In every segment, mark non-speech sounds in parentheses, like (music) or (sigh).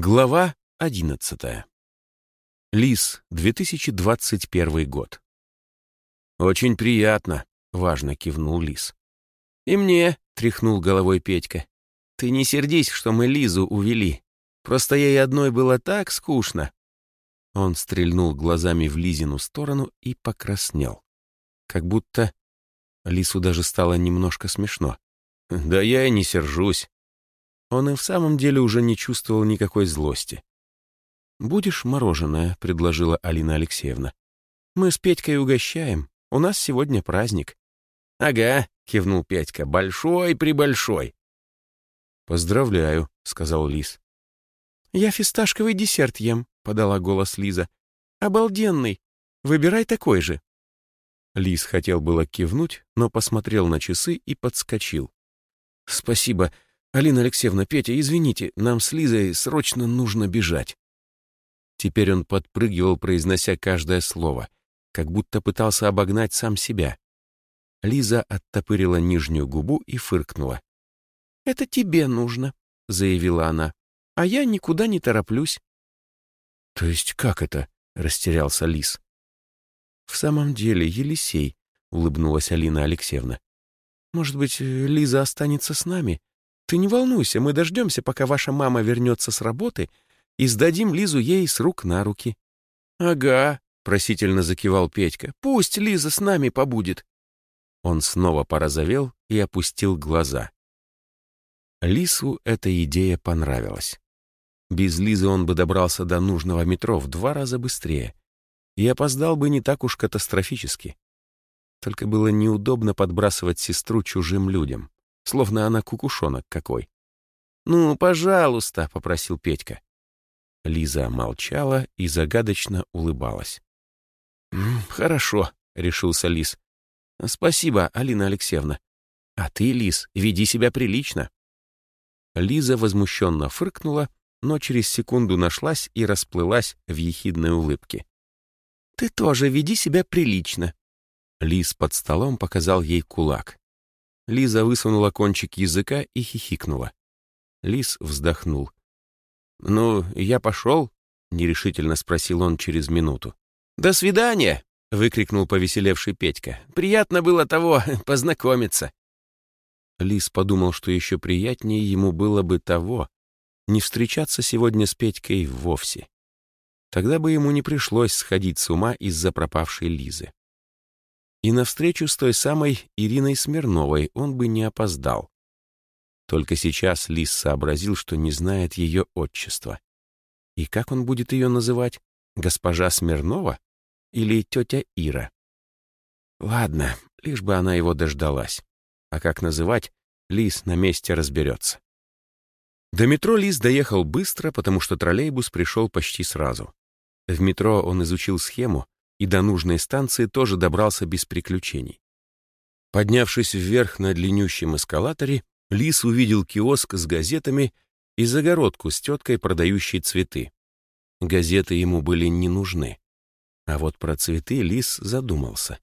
Глава 11. Лис, 2021 год. «Очень приятно», — важно кивнул Лис. «И мне», — тряхнул головой Петька. «Ты не сердись, что мы Лизу увели. Просто ей одной было так скучно». Он стрельнул глазами в Лизину сторону и покраснел. Как будто Лису даже стало немножко смешно. «Да я и не сержусь. Он и в самом деле уже не чувствовал никакой злости. «Будешь мороженое?» — предложила Алина Алексеевна. «Мы с Петькой угощаем. У нас сегодня праздник». «Ага», — кивнул Петька, — «большой-пребольшой». «Поздравляю», — сказал Лис. «Я фисташковый десерт ем», — подала голос Лиза. «Обалденный. Выбирай такой же». Лис хотел было кивнуть, но посмотрел на часы и подскочил. «Спасибо. «Алина Алексеевна, Петя, извините, нам с Лизой срочно нужно бежать». Теперь он подпрыгивал, произнося каждое слово, как будто пытался обогнать сам себя. Лиза оттопырила нижнюю губу и фыркнула. «Это тебе нужно», — заявила она, — «а я никуда не тороплюсь». «То есть как это?» — растерялся Лис. «В самом деле, Елисей», — улыбнулась Алина Алексеевна. «Может быть, Лиза останется с нами? Ты не волнуйся, мы дождемся, пока ваша мама вернется с работы, и сдадим Лизу ей с рук на руки». «Ага», — просительно закивал Петька, — «пусть Лиза с нами побудет». Он снова порозовел и опустил глаза. Лису эта идея понравилась. Без Лизы он бы добрался до нужного метро в два раза быстрее и опоздал бы не так уж катастрофически. Только было неудобно подбрасывать сестру чужим людям словно она кукушонок какой. «Ну, пожалуйста», — попросил Петька. Лиза молчала и загадочно улыбалась. «Хорошо», — решился Лис. «Спасибо, Алина Алексеевна. А ты, Лис, веди себя прилично». Лиза возмущенно фыркнула, но через секунду нашлась и расплылась в ехидной улыбке. «Ты тоже веди себя прилично». Лис под столом показал ей кулак. Лиза высунула кончик языка и хихикнула. Лис вздохнул. «Ну, я пошел?» — нерешительно спросил он через минуту. «До свидания!» — выкрикнул повеселевший Петька. «Приятно было того (laughs) познакомиться!» Лис подумал, что еще приятнее ему было бы того, не встречаться сегодня с Петькой вовсе. Тогда бы ему не пришлось сходить с ума из-за пропавшей Лизы и на встречу с той самой Ириной Смирновой он бы не опоздал. Только сейчас Лис сообразил, что не знает ее отчества. И как он будет ее называть? Госпожа Смирнова или тетя Ира? Ладно, лишь бы она его дождалась. А как называть, Лис на месте разберется. До метро Лис доехал быстро, потому что троллейбус пришел почти сразу. В метро он изучил схему, и до нужной станции тоже добрался без приключений. Поднявшись вверх на длиннющем эскалаторе, Лис увидел киоск с газетами и загородку с теткой, продающей цветы. Газеты ему были не нужны. А вот про цветы Лис задумался.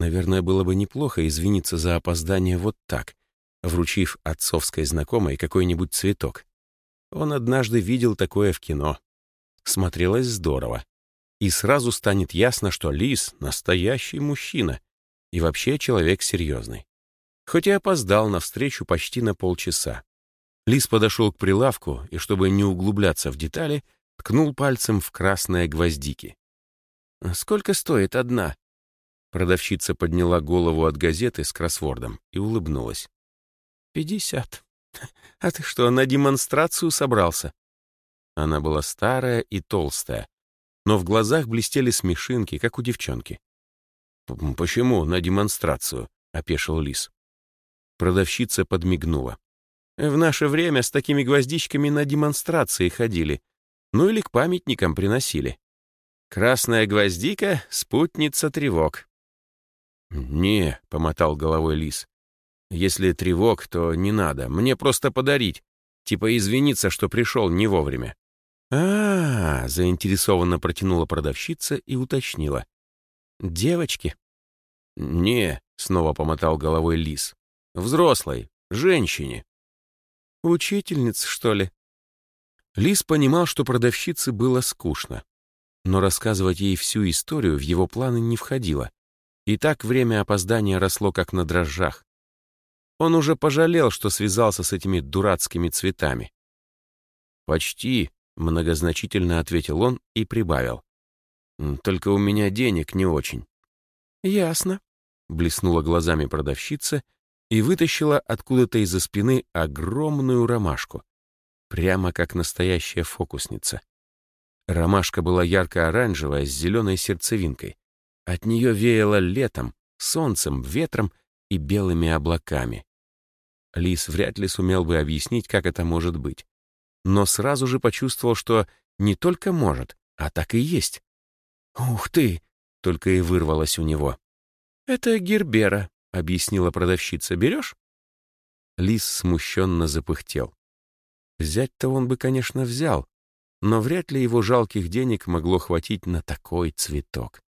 Наверное, было бы неплохо извиниться за опоздание вот так, вручив отцовской знакомой какой-нибудь цветок. Он однажды видел такое в кино. Смотрелось здорово и сразу станет ясно, что Лис — настоящий мужчина и вообще человек серьезный. Хоть и опоздал на встречу почти на полчаса. Лис подошел к прилавку и, чтобы не углубляться в детали, ткнул пальцем в красные гвоздики. «Сколько стоит одна?» Продавщица подняла голову от газеты с кроссвордом и улыбнулась. «Пятьдесят. А ты что, на демонстрацию собрался?» Она была старая и толстая, но в глазах блестели смешинки, как у девчонки. «Почему на демонстрацию?» — опешил Лис. Продавщица подмигнула. «В наше время с такими гвоздичками на демонстрации ходили, ну или к памятникам приносили. Красная гвоздика — спутница тревог». «Не», — помотал головой Лис. «Если тревог, то не надо, мне просто подарить, типа извиниться, что пришел не вовремя». А, -а, -а заинтересованно протянула продавщица и уточнила. Девочки? Не, снова помотал головой лис. Взрослой, женщине. Учительница, что ли? Лис понимал, что продавщице было скучно, но рассказывать ей всю историю в его планы не входило. И так время опоздания росло как на дрожжах. Он уже пожалел, что связался с этими дурацкими цветами. «Почти», — многозначительно ответил он и прибавил. «Только у меня денег не очень». «Ясно», — блеснула глазами продавщица и вытащила откуда-то из-за спины огромную ромашку, прямо как настоящая фокусница. Ромашка была ярко-оранжевая с зеленой сердцевинкой. От нее веяло летом, солнцем, ветром и белыми облаками. Лис вряд ли сумел бы объяснить, как это может быть. Но сразу же почувствовал, что не только может, а так и есть. «Ух ты!» — только и вырвалось у него. «Это Гербера», — объяснила продавщица. «Берешь?» Лис смущенно запыхтел. Взять-то он бы, конечно, взял, но вряд ли его жалких денег могло хватить на такой цветок.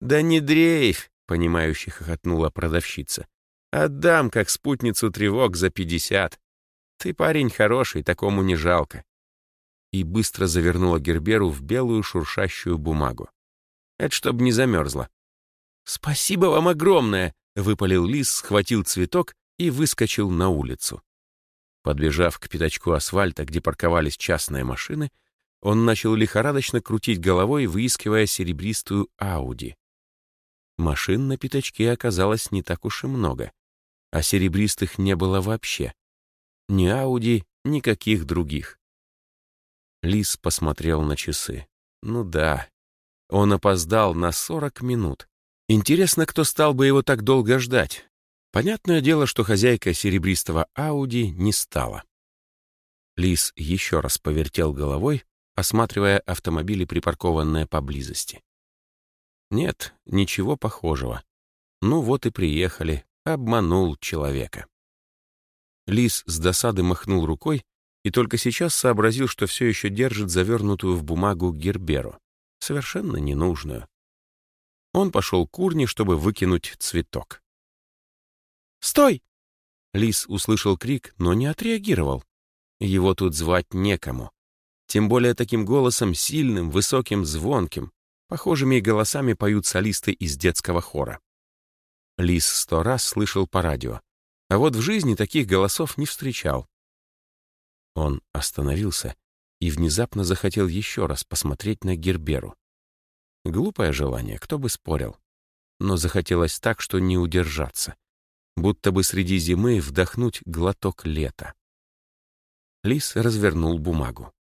«Да не дрейфь!» — понимающе хохотнула продавщица. «Отдам, как спутницу тревог, за пятьдесят. Ты парень хороший, такому не жалко». И быстро завернула Герберу в белую шуршащую бумагу. Это чтоб не замерзла. «Спасибо вам огромное!» — выпалил лис, схватил цветок и выскочил на улицу. Подбежав к пятачку асфальта, где парковались частные машины, он начал лихорадочно крутить головой, выискивая серебристую Ауди. Машин на пятачке оказалось не так уж и много, а серебристых не было вообще. Ни Ауди, никаких других. Лис посмотрел на часы. Ну да, он опоздал на 40 минут. Интересно, кто стал бы его так долго ждать? Понятное дело, что хозяйка серебристого Ауди не стала. Лис еще раз повертел головой, осматривая автомобили, припаркованные поблизости. Нет, ничего похожего. Ну вот и приехали, обманул человека. Лис с досады махнул рукой и только сейчас сообразил, что все еще держит завернутую в бумагу герберу, совершенно ненужную. Он пошел к урне, чтобы выкинуть цветок. «Стой!» Лис услышал крик, но не отреагировал. Его тут звать некому. Тем более таким голосом сильным, высоким, звонким. Похожими голосами поют солисты из детского хора. Лис сто раз слышал по радио, а вот в жизни таких голосов не встречал. Он остановился и внезапно захотел еще раз посмотреть на Герберу. Глупое желание, кто бы спорил. Но захотелось так, что не удержаться. Будто бы среди зимы вдохнуть глоток лета. Лис развернул бумагу.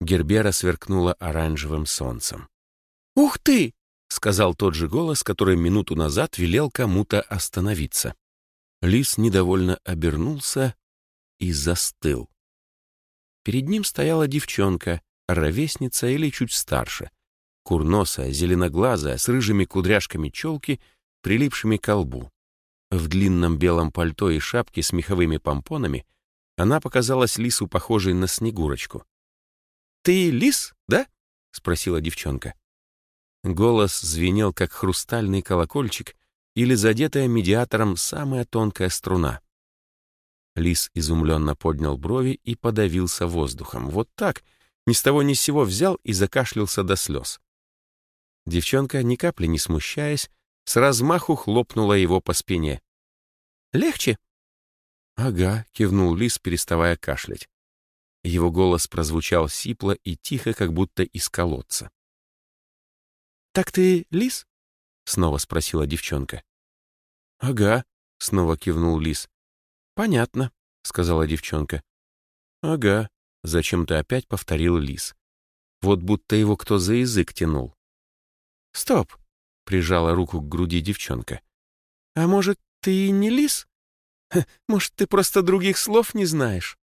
Гербера сверкнула оранжевым солнцем. «Ух ты!» — сказал тот же голос, который минуту назад велел кому-то остановиться. Лис недовольно обернулся и застыл. Перед ним стояла девчонка, ровесница или чуть старше, курносая, зеленоглазая, с рыжими кудряшками челки, прилипшими к лбу. В длинном белом пальто и шапке с меховыми помпонами она показалась лису похожей на снегурочку. «Ты лис, да?» — спросила девчонка. Голос звенел, как хрустальный колокольчик или задетая медиатором самая тонкая струна. Лис изумленно поднял брови и подавился воздухом. Вот так, ни с того ни с сего взял и закашлялся до слез. Девчонка, ни капли не смущаясь, с размаху хлопнула его по спине. «Легче?» «Ага», — кивнул лис, переставая кашлять. Его голос прозвучал сипло и тихо, как будто из колодца. «Так ты лис?» — снова спросила девчонка. «Ага», — снова кивнул лис. «Понятно», — сказала девчонка. «Ага», — зачем-то опять повторил лис. Вот будто его кто за язык тянул. «Стоп», — прижала руку к груди девчонка. «А может, ты не лис? (laughs) Может, ты просто других слов не знаешь?»